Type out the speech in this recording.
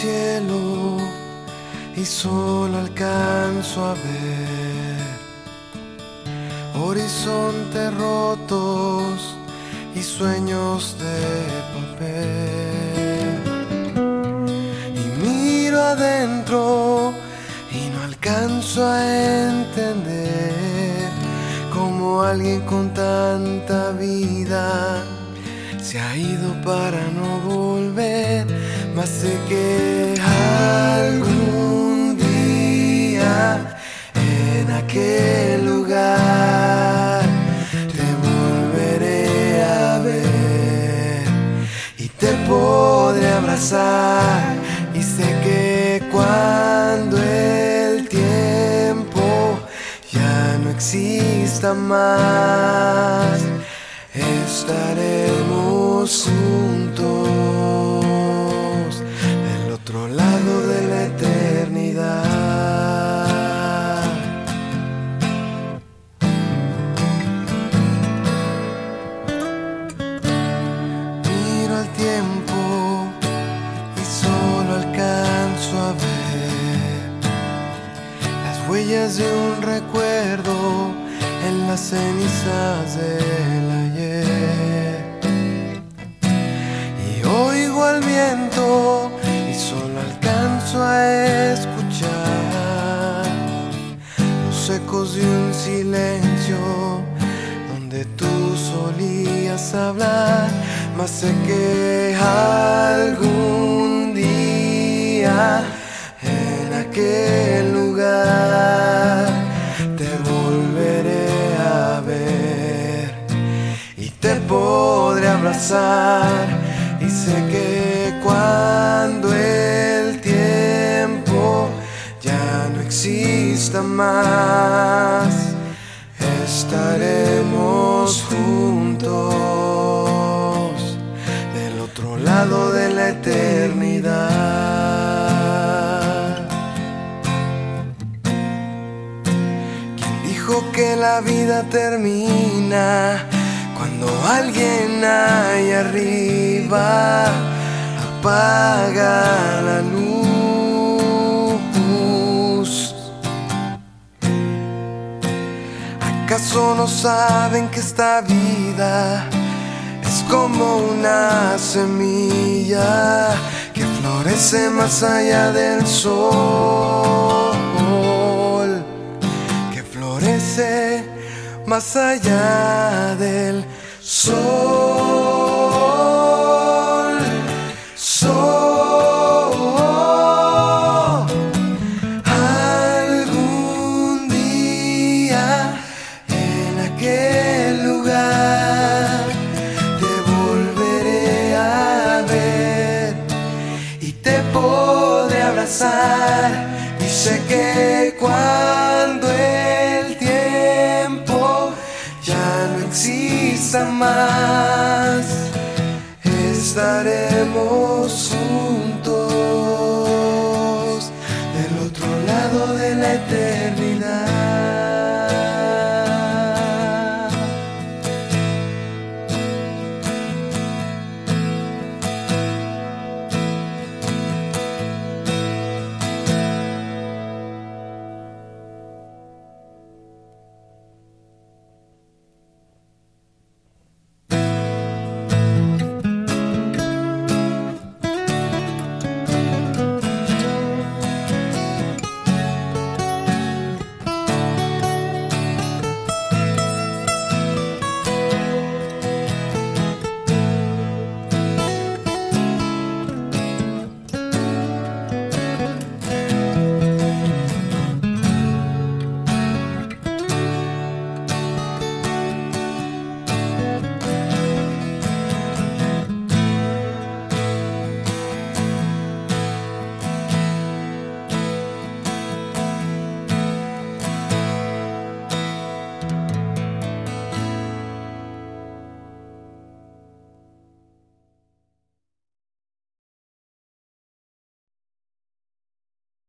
cielo y solo alcanzo a ver horizontes rotos y sueños de papel. Y miro adentro y no alcanzo a entender cómo alguien con tanta vida se ha ido para no volver, más sé que algún día en aquel lugar te volveré a ver y te podré abrazar. Y sé que cuando el tiempo ya no exista más estaremos juntos huellas de un recuerdo en las cenizas del ayer. Y oigo al viento y solo alcanzo a escuchar los ecos de un silencio donde tú solías hablar, mas sé que algún día en aquel abrazar y sé que cuando el tiempo ya no exista más estaremos juntos del otro lado de la eternidad. ¿Quién dijo que la vida termina cuando alguien ahí arriba apaga la luz? ¿Acaso no saben que esta vida es como una semilla que florece más allá del sol? Que florece más allá del sol. Sol. Algún día en aquel lugar te volveré a ver y te podré abrazar y sé que más estaremos